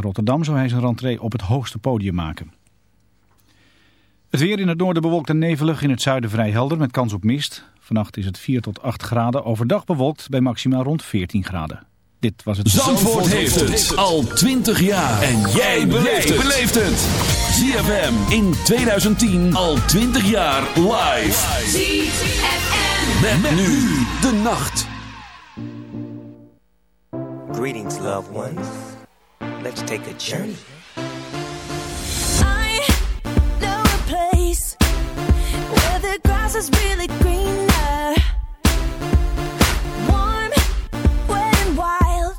Rotterdam zou hij zijn rentree op het hoogste podium maken. Het weer in het noorden bewolkt en nevelig, in het zuiden vrij helder met kans op mist. Vannacht is het 4 tot 8 graden, overdag bewolkt bij maximaal rond 14 graden. Dit was het... Zandvoort, heeft het al 20 jaar. En jij beleeft het. ZFM in 2010 al 20 jaar live. ZFM. Met, nu de nacht. Greetings loved ones. Let's take a journey. I know a place where the grass is really greener. Warm, wet, and wild.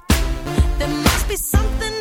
There must be something.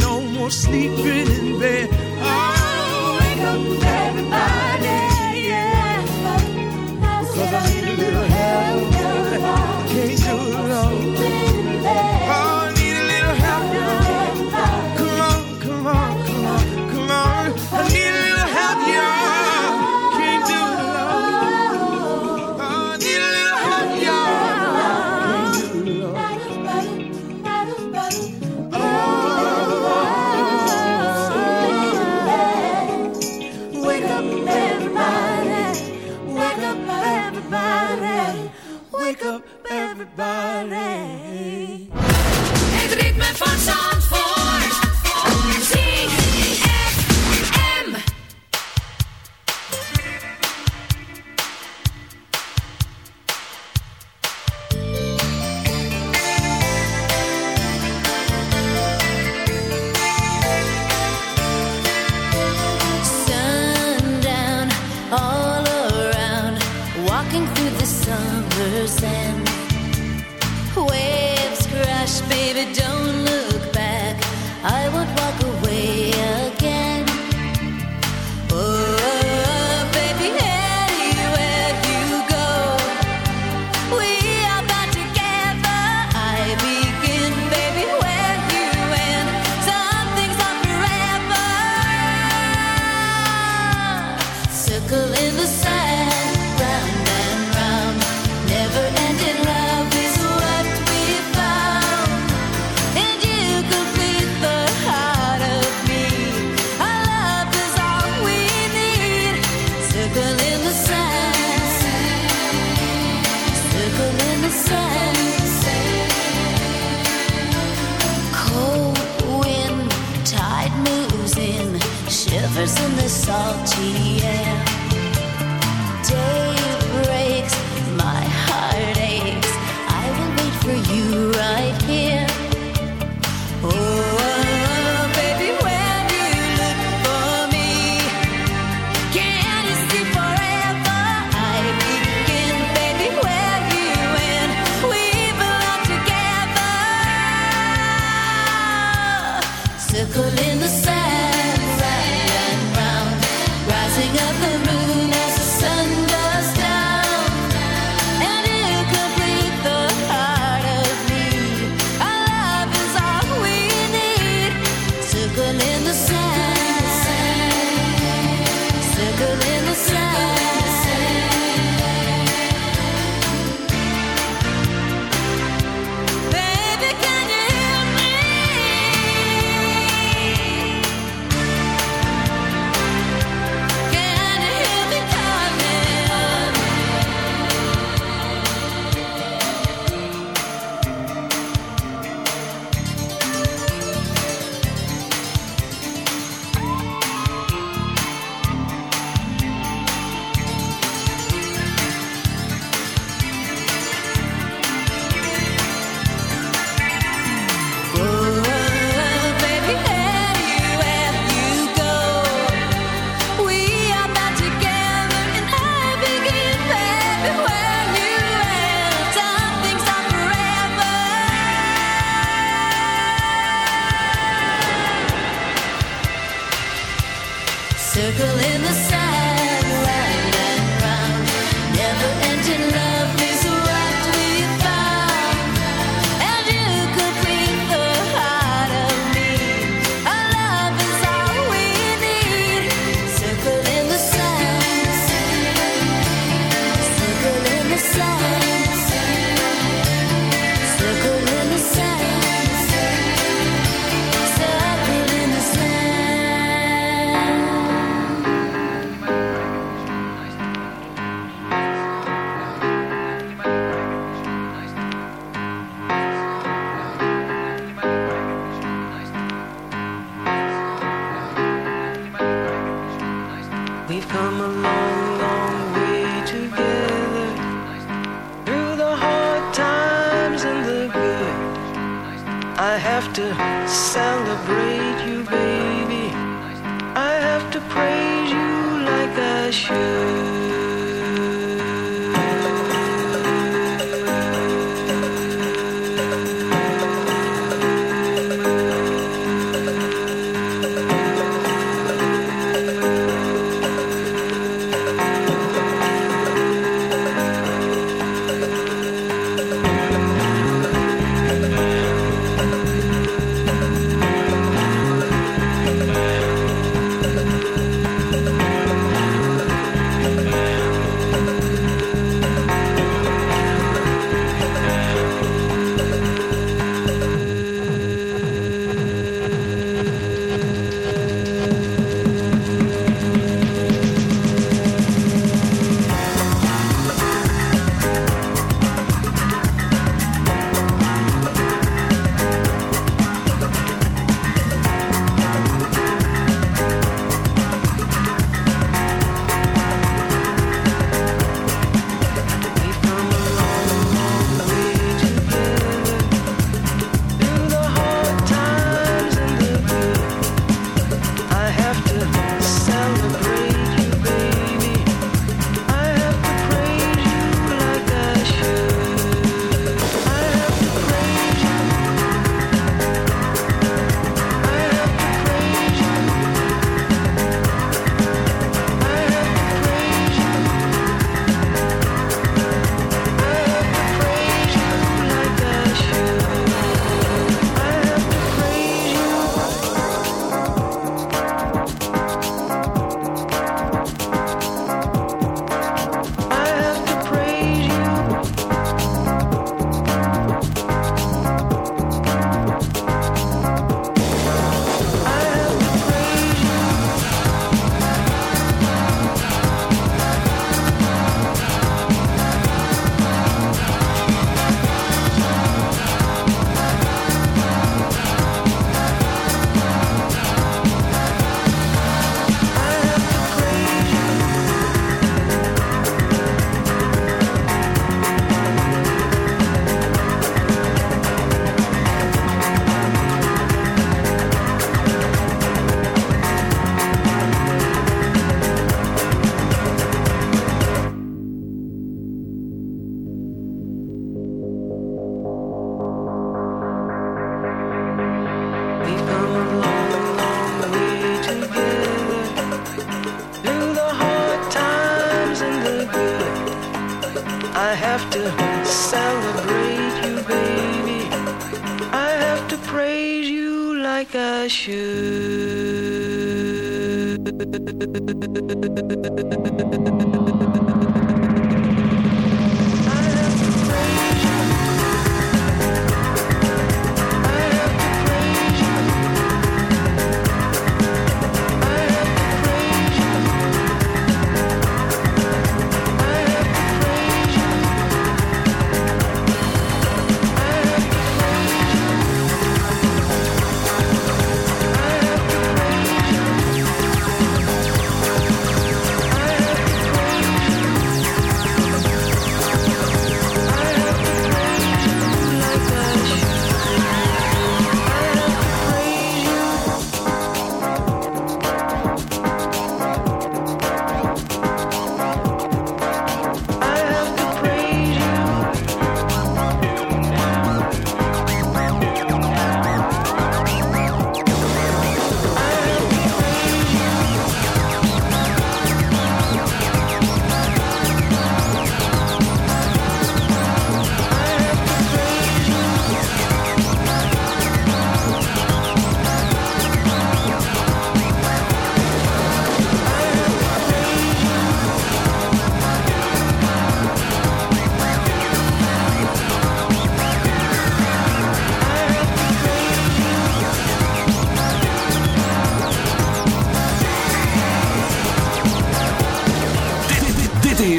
no more sleeping in bed. Oh, wake up, everybody, yeah. I ballet.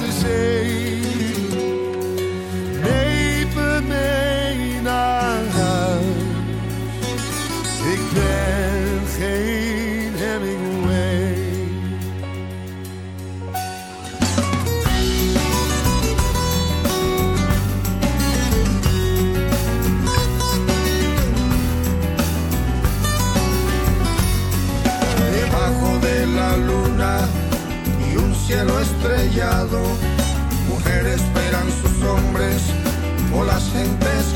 De zee. Debajo de la luna y un cielo estrellado.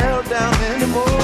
held down anymore.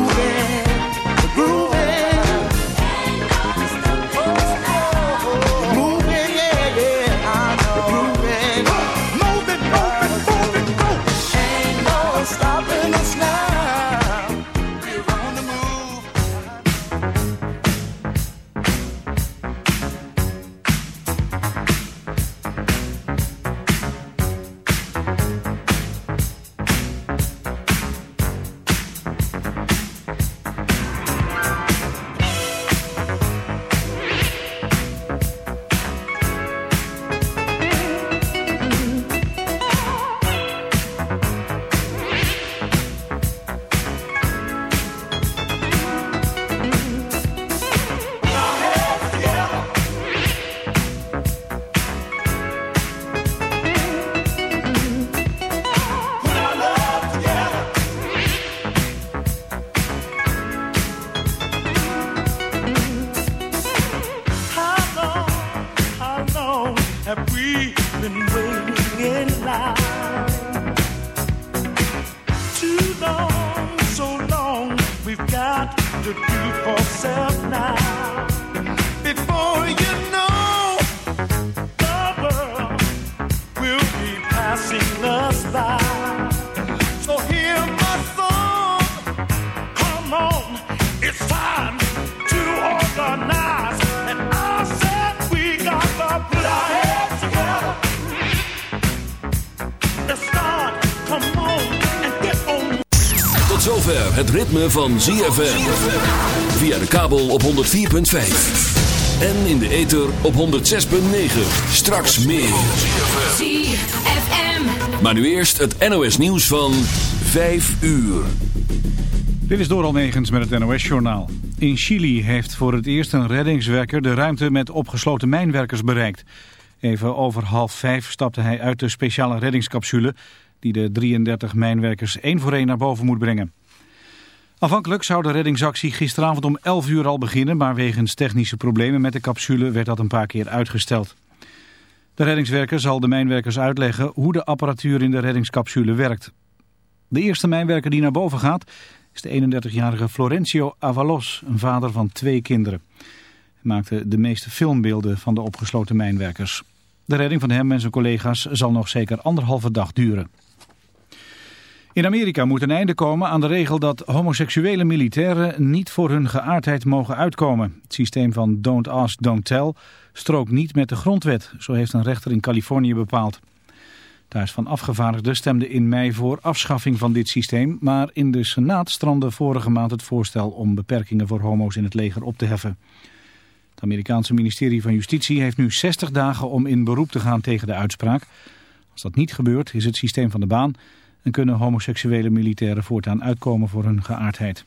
van ZFM. Via de kabel op 104.5. En in de ether op 106.9. Straks meer. ZFM. Maar nu eerst het NOS nieuws van 5 uur. Dit is Doral Negens met het NOS-journaal. In Chili heeft voor het eerst een reddingswerker de ruimte met opgesloten mijnwerkers bereikt. Even over half vijf stapte hij uit de speciale reddingscapsule... die de 33 mijnwerkers één voor één naar boven moet brengen. Afhankelijk zou de reddingsactie gisteravond om 11 uur al beginnen... maar wegens technische problemen met de capsule werd dat een paar keer uitgesteld. De reddingswerker zal de mijnwerkers uitleggen hoe de apparatuur in de reddingscapsule werkt. De eerste mijnwerker die naar boven gaat is de 31-jarige Florencio Avalos, een vader van twee kinderen. Hij maakte de meeste filmbeelden van de opgesloten mijnwerkers. De redding van hem en zijn collega's zal nog zeker anderhalve dag duren. In Amerika moet een einde komen aan de regel dat homoseksuele militairen niet voor hun geaardheid mogen uitkomen. Het systeem van don't ask, don't tell strookt niet met de grondwet, zo heeft een rechter in Californië bepaald. Het Huis van Afgevaardigden stemde in mei voor afschaffing van dit systeem, maar in de Senaat strandde vorige maand het voorstel om beperkingen voor homo's in het leger op te heffen. Het Amerikaanse ministerie van Justitie heeft nu 60 dagen om in beroep te gaan tegen de uitspraak. Als dat niet gebeurt is het systeem van de baan en kunnen homoseksuele militairen voortaan uitkomen voor hun geaardheid.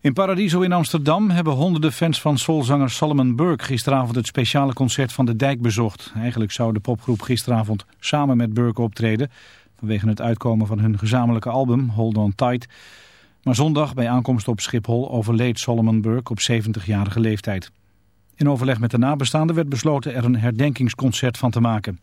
In Paradiso in Amsterdam hebben honderden fans van soulzanger Solomon Burke gisteravond het speciale concert van de Dijk bezocht. Eigenlijk zou de popgroep gisteravond samen met Burke optreden vanwege het uitkomen van hun gezamenlijke album Hold On Tight. Maar zondag bij aankomst op Schiphol overleed Solomon Burke op 70-jarige leeftijd. In overleg met de nabestaanden werd besloten er een herdenkingsconcert van te maken.